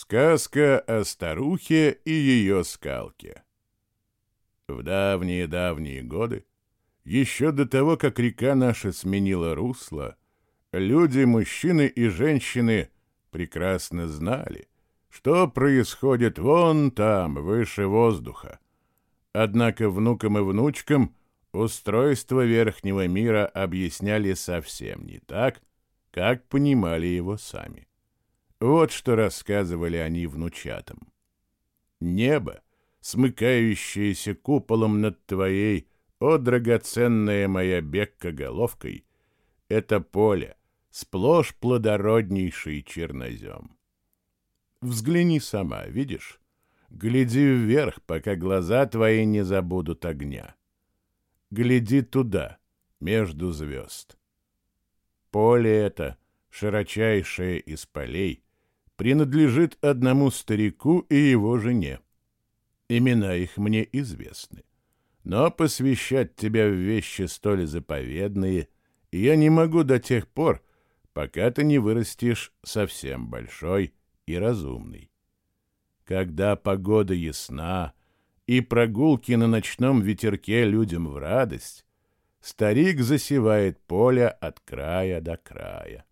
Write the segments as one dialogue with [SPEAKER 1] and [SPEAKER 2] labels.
[SPEAKER 1] Сказка о старухе и ее скалке. В давние-давние годы, еще до того, как река наша сменила русло, люди, мужчины и женщины прекрасно знали, что происходит вон там, выше воздуха. Однако внукам и внучкам устройство верхнего мира объясняли совсем не так, как понимали его сами. Вот что рассказывали они внучатам. Небо, смыкающееся куполом над твоей, о драгоценная моя бекка головкой, это поле, сплошь плодороднейший чернозем. Взгляни сама, видишь? Гляди вверх, пока глаза твои не забудут огня. Гляди туда, между звезд. Поле это, широчайшее из полей, принадлежит одному старику и его жене. Имена их мне известны. Но посвящать тебя в вещи столь заповедные я не могу до тех пор, пока ты не вырастешь совсем большой и разумный. Когда погода ясна и прогулки на ночном ветерке людям в радость, старик засевает поле от края до края.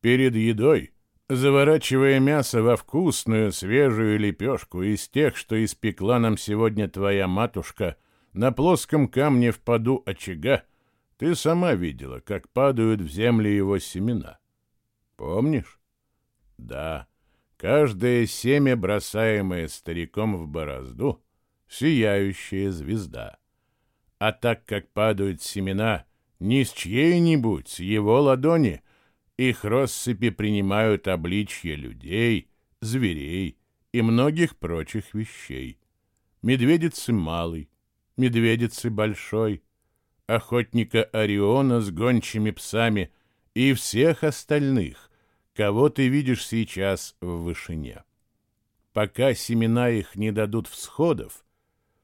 [SPEAKER 1] Перед едой — заворачивая мясо во вкусную свежую лепешку из тех, что испекла нам сегодня твоя матушка на плоском камне в поду очага, ты сама видела, как падают в землю его семена. Помнишь? Да, каждое семя, бросаемое стариком в борозду, сияющая звезда. А так как падают семена не с чьей-нибудь, с его ладони — их россыпи принимают обличье людей, зверей и многих прочих вещей. Медведицы малый, медведицы большой, охотника Ориона с гончими псами и всех остальных, кого ты видишь сейчас в вышине. Пока семена их не дадут всходов,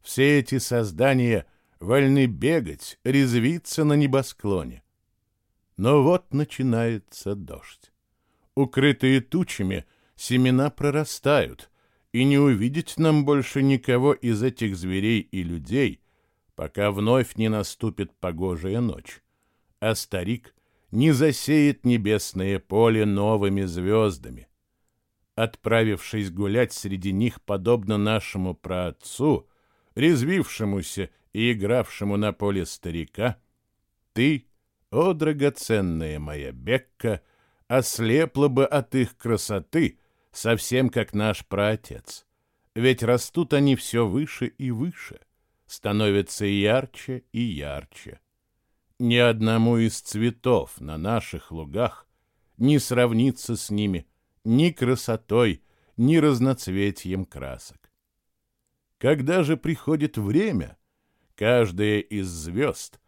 [SPEAKER 1] все эти создания вольны бегать, резвиться на небосклоне. Но вот начинается дождь. Укрытые тучами, семена прорастают, и не увидеть нам больше никого из этих зверей и людей, пока вновь не наступит погожая ночь, а старик не засеет небесное поле новыми звездами. Отправившись гулять среди них, подобно нашему праотцу, резвившемуся и игравшему на поле старика, ты — о, драгоценная моя Бекка, ослепла бы от их красоты, совсем как наш праотец. Ведь растут они все выше и выше, становятся ярче и ярче. Ни одному из цветов на наших лугах не сравнится с ними ни красотой, ни разноцветием красок. Когда же приходит время, каждая из звезд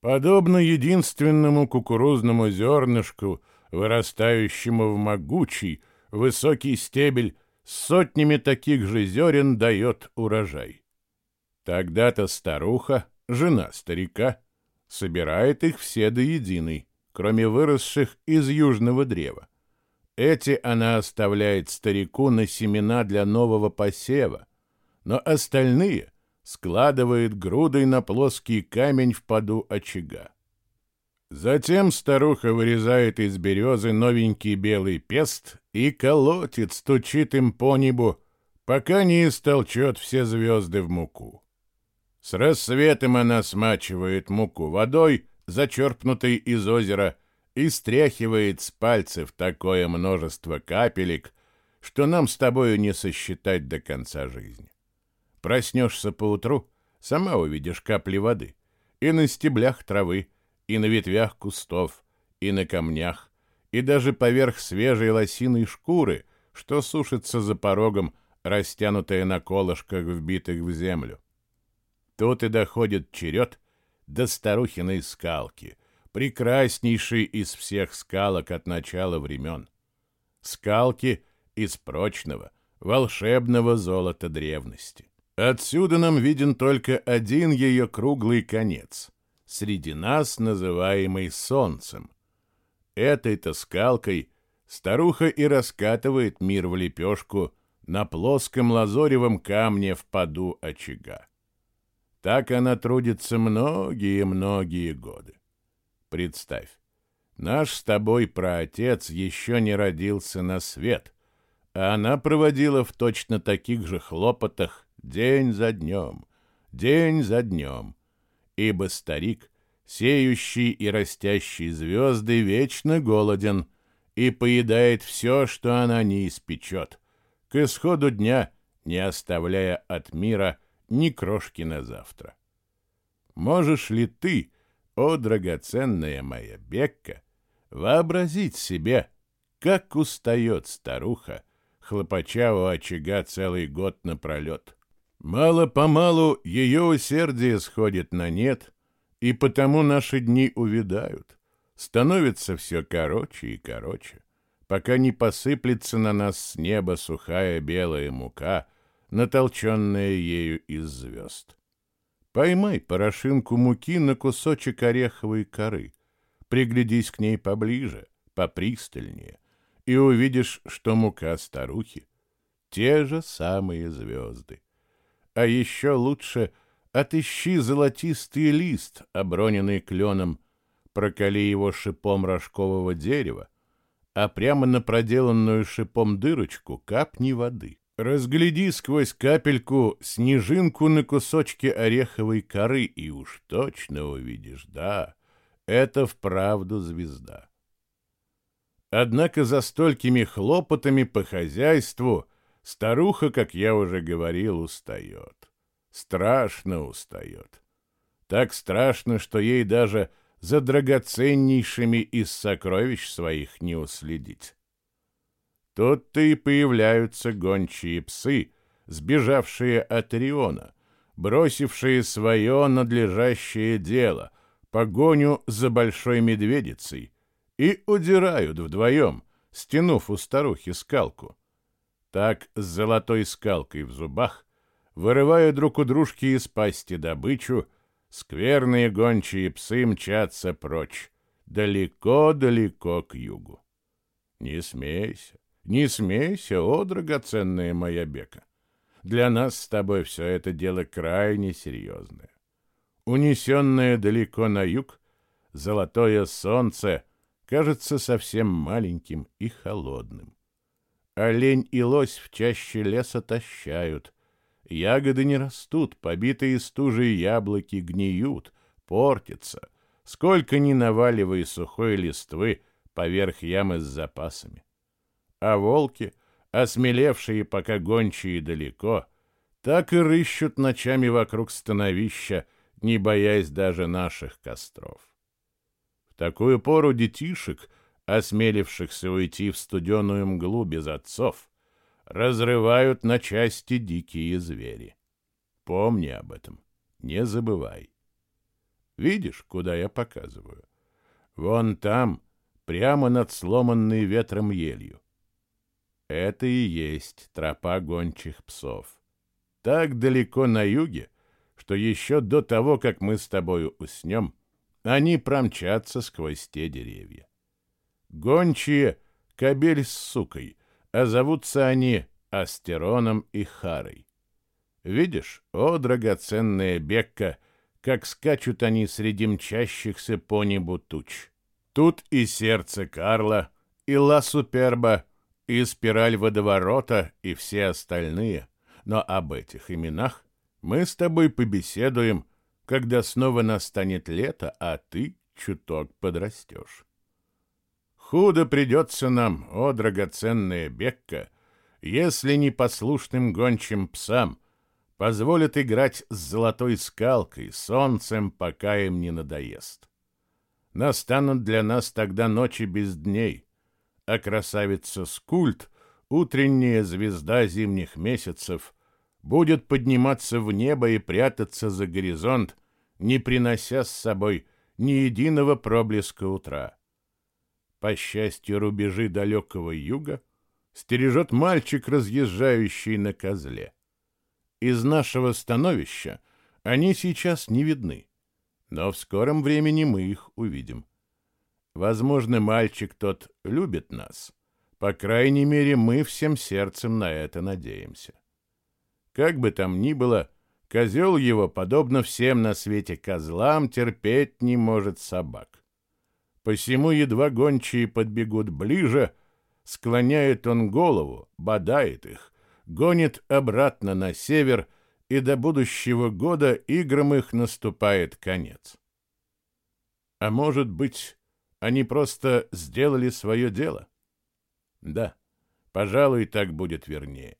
[SPEAKER 1] Подобно единственному кукурузному зернышку, вырастающему в могучий, высокий стебель, сотнями таких же зерен дает урожай. Тогда-то старуха, жена старика, собирает их все до единой, кроме выросших из южного древа. Эти она оставляет старику на семена для нового посева, но остальные — складывает грудой на плоский камень в поду очага. Затем старуха вырезает из березы новенький белый пест и колотит, стучит им по небу, пока не истолчет все звезды в муку. С рассветом она смачивает муку водой, зачерпнутой из озера, и стряхивает с пальцев такое множество капелек, что нам с тобою не сосчитать до конца жизни. Проснешься поутру, сама увидишь капли воды. И на стеблях травы, и на ветвях кустов, и на камнях, и даже поверх свежей лосиной шкуры, что сушится за порогом, растянутая на колышках, вбитых в землю. Тут и доходит черед до старухиной скалки, прекраснейшей из всех скалок от начала времен. Скалки из прочного, волшебного золота древности. Отсюда нам виден только один ее круглый конец, среди нас называемый Солнцем. Этой-то скалкой старуха и раскатывает мир в лепешку на плоском лазоревом камне в поду очага. Так она трудится многие-многие годы. Представь, наш с тобой праотец еще не родился на свет, а она проводила в точно таких же хлопотах день за днем, день за днем, ибо старик, сеющий и растящий звезды, вечно голоден и поедает все, что она не испечет, к исходу дня не оставляя от мира ни крошки на завтра. Можешь ли ты, о драгоценная моя Бекка, вообразить себе, как устает старуха, хлопача у очага целый год напролет? Мало-помалу ее усердие сходит на нет, и потому наши дни увядают, становится все короче и короче, пока не посыплется на нас с неба сухая белая мука, натолченная ею из звезд. Поймай порошинку муки на кусочек ореховой коры, приглядись к ней поближе, попристальнее, и увидишь, что мука старухи — те же самые звезды а еще лучше отыщи золотистый лист, оброненный кленом, проколи его шипом рожкового дерева, а прямо на проделанную шипом дырочку капни воды. Разгляди сквозь капельку снежинку на кусочке ореховой коры, и уж точно увидишь, да, это вправду звезда. Однако за столькими хлопотами по хозяйству Старуха, как я уже говорил, устает. Страшно устает. Так страшно, что ей даже за драгоценнейшими из сокровищ своих не уследить. Тут-то и появляются гончие псы, сбежавшие от Риона, бросившие свое надлежащее дело, погоню за большой медведицей, и удирают вдвоем, стянув у старухи скалку. Так, с золотой скалкой в зубах, вырывая друг у дружки из пасти добычу, скверные гончие псы мчатся прочь, далеко-далеко к югу. Не смейся, не смейся, о, драгоценная моя бека. Для нас с тобой все это дело крайне серьезное. Унесенное далеко на юг, золотое солнце кажется совсем маленьким и холодным. Олень и лось в чаще леса тащают. Ягоды не растут, побитые стужей яблоки гниют, портятся. Сколько ни наваливай сухой листвы поверх ямы с запасами. А волки, осмелевшие пока гончие далеко, так и рыщут ночами вокруг становища, не боясь даже наших костров. В такую пору детишек — осмелившихся уйти в студеную мглу без отцов, разрывают на части дикие звери. Помни об этом, не забывай. Видишь, куда я показываю? Вон там, прямо над сломанной ветром елью. Это и есть тропа гончих псов. Так далеко на юге, что еще до того, как мы с тобою уснем, они промчатся сквозь те деревья. Гончие — кобель с сукой, а зовутся они Астероном и Харой. Видишь, о, драгоценная Бекка, как скачут они среди мчащихся по небу туч. Тут и сердце Карла, и Ла Суперба, и спираль водоворота, и все остальные. Но об этих именах мы с тобой побеседуем, когда снова настанет лето, а ты чуток подрастешь. Худо придется нам, о драгоценная Бекка, если непослушным гончим псам позволят играть с золотой скалкой, солнцем, пока им не надоест. Настанут для нас тогда ночи без дней, а красавица Скульт, утренняя звезда зимних месяцев, будет подниматься в небо и прятаться за горизонт, не принося с собой ни единого проблеска утра. По счастью, рубежи далекого юга стережет мальчик, разъезжающий на козле. Из нашего становища они сейчас не видны, но в скором времени мы их увидим. Возможно, мальчик тот любит нас, По крайней мере, мы всем сердцем на это надеемся. Как бы там ни было, козел его, подобно всем на свете козлам, терпеть не может собак. Посему едва гончие подбегут ближе, склоняет он голову, бодает их, гонит обратно на север, и до будущего года играм их наступает конец. А может быть, они просто сделали свое дело? Да, пожалуй, так будет вернее.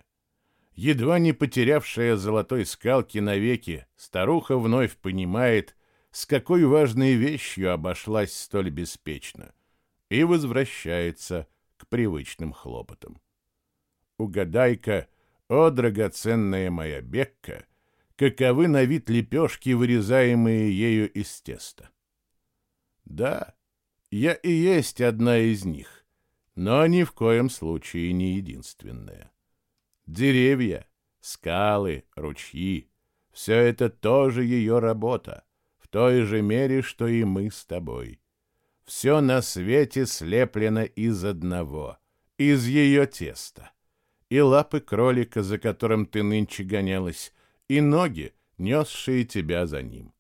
[SPEAKER 1] Едва не потерявшая золотой скалки навеки, старуха вновь понимает, с какой важной вещью обошлась столь беспечно, и возвращается к привычным хлопотам. Угадай-ка, о, драгоценная моя Бекка, каковы на вид лепешки, вырезаемые ею из теста. Да, я и есть одна из них, но ни в коем случае не единственная. Деревья, скалы, ручьи — все это тоже ее работа, той же мере, что и мы с тобой. Все на свете слеплено из одного, из ее теста. И лапы кролика, за которым ты нынче гонялась, и ноги, несшие тебя за ним.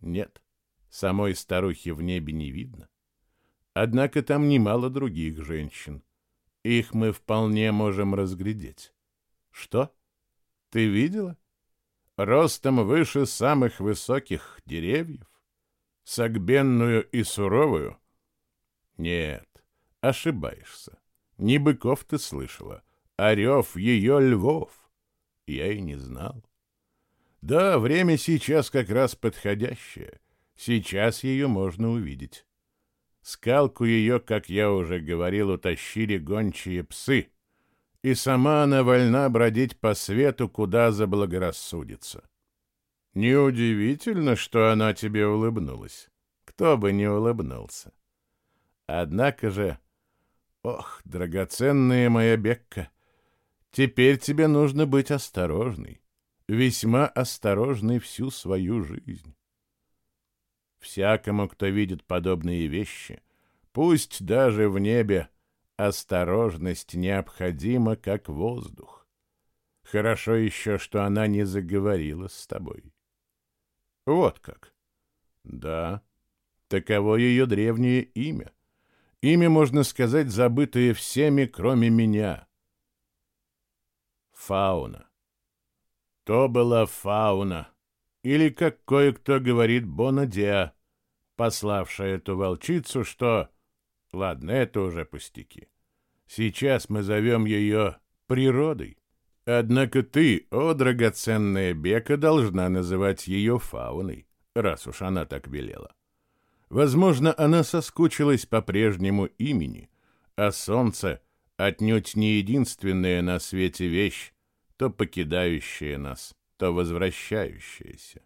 [SPEAKER 1] Нет, самой старухи в небе не видно. Однако там немало других женщин. Их мы вполне можем разглядеть. Что? Ты видела? Ростом выше самых высоких деревьев? Согбенную и суровую? Нет, ошибаешься. Не быков ты слышала, а рев ее львов. Я и не знал. Да, время сейчас как раз подходящее. Сейчас ее можно увидеть. Скалку ее, как я уже говорил, утащили гончие псы, и сама она вольна бродить по свету, куда заблагорассудится. Неудивительно, что она тебе улыбнулась. Кто бы не улыбнулся. Однако же, ох, драгоценная моя Бекка, теперь тебе нужно быть осторожной, весьма осторожной всю свою жизнь. Всякому, кто видит подобные вещи, пусть даже в небе, осторожность необходима, как воздух. Хорошо еще, что она не заговорила с тобой. Вот как. Да, таково ее древнее имя. Имя, можно сказать, забытое всеми, кроме меня. Фауна. То была фауна, или, как кое-кто говорит, Бонадеа, пославшая эту волчицу, что... Ладно, это уже пустяки. Сейчас мы зовем ее природой. Однако ты, о драгоценная Бека, должна называть ее фауной, раз уж она так велела. Возможно, она соскучилась по прежнему имени, а солнце отнюдь не единственная на свете вещь, то покидающая нас, то возвращающаяся.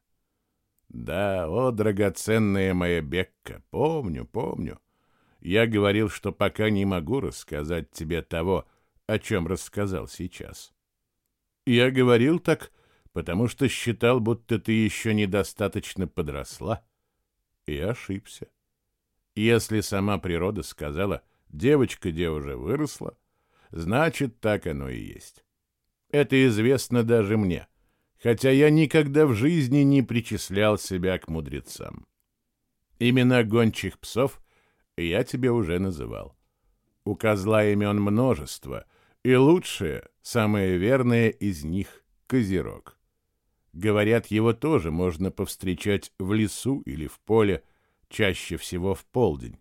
[SPEAKER 1] Да, о, драгоценная моя Бекка, помню, помню. Я говорил, что пока не могу рассказать тебе того, о чем рассказал сейчас. Я говорил так, потому что считал, будто ты еще недостаточно подросла. И ошибся. Если сама природа сказала, девочка где уже выросла, значит, так оно и есть. Это известно даже мне, хотя я никогда в жизни не причислял себя к мудрецам. Имена гончих псов я тебе уже называл. У козла имен множество — и лучшее, самое верное из них — козерог. Говорят, его тоже можно повстречать в лесу или в поле, чаще всего в полдень.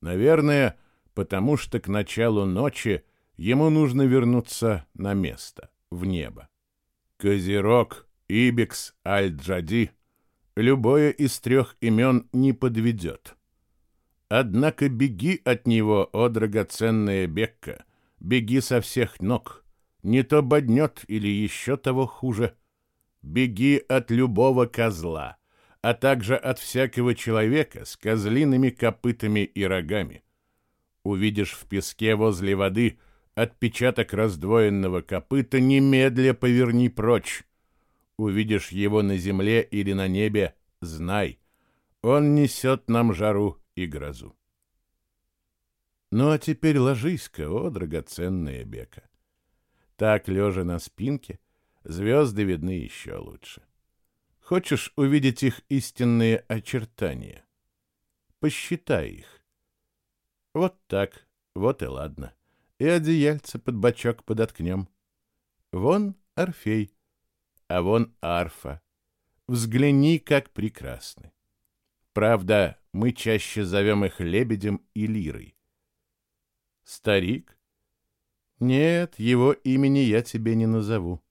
[SPEAKER 1] Наверное, потому что к началу ночи ему нужно вернуться на место, в небо. Козерог, Ибикс, Аль-Джади — любое из трех имен не подведет. Однако беги от него, о драгоценная Бекка — Беги со всех ног. Не то боднет или еще того хуже. Беги от любого козла, а также от всякого человека с козлиными копытами и рогами. Увидишь в песке возле воды отпечаток раздвоенного копыта, немедля поверни прочь. Увидишь его на земле или на небе, знай, он несет нам жару и грозу. Ну а теперь ложись-ка, о, драгоценная Бека. Так, лежа на спинке, звезды видны еще лучше. Хочешь увидеть их истинные очертания? Посчитай их. Вот так, вот и ладно. И одеяльце под бочок подоткнем. Вон Орфей, а вон арфа. Взгляни, как прекрасны. Правда, мы чаще зовем их лебедем и лирой. Старик? Нет, его имени я тебе не назову.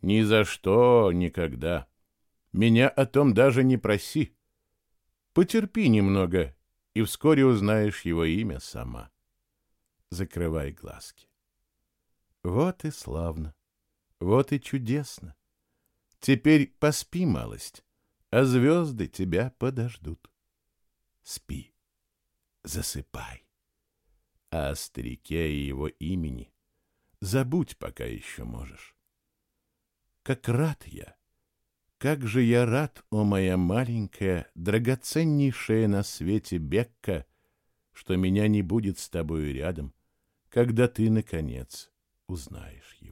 [SPEAKER 1] Ни за что, никогда. Меня о том даже не проси. Потерпи немного, и вскоре узнаешь его имя сама. Закрывай глазки. Вот и славно, вот и чудесно. Теперь поспи малость, а звезды тебя подождут. Спи, засыпай. А о старике и его имени забудь, пока еще можешь. Как рад я, как же я рад, о моя маленькая, драгоценнейшая на свете Бекка, что меня не будет с тобою рядом, когда ты, наконец, узнаешь его.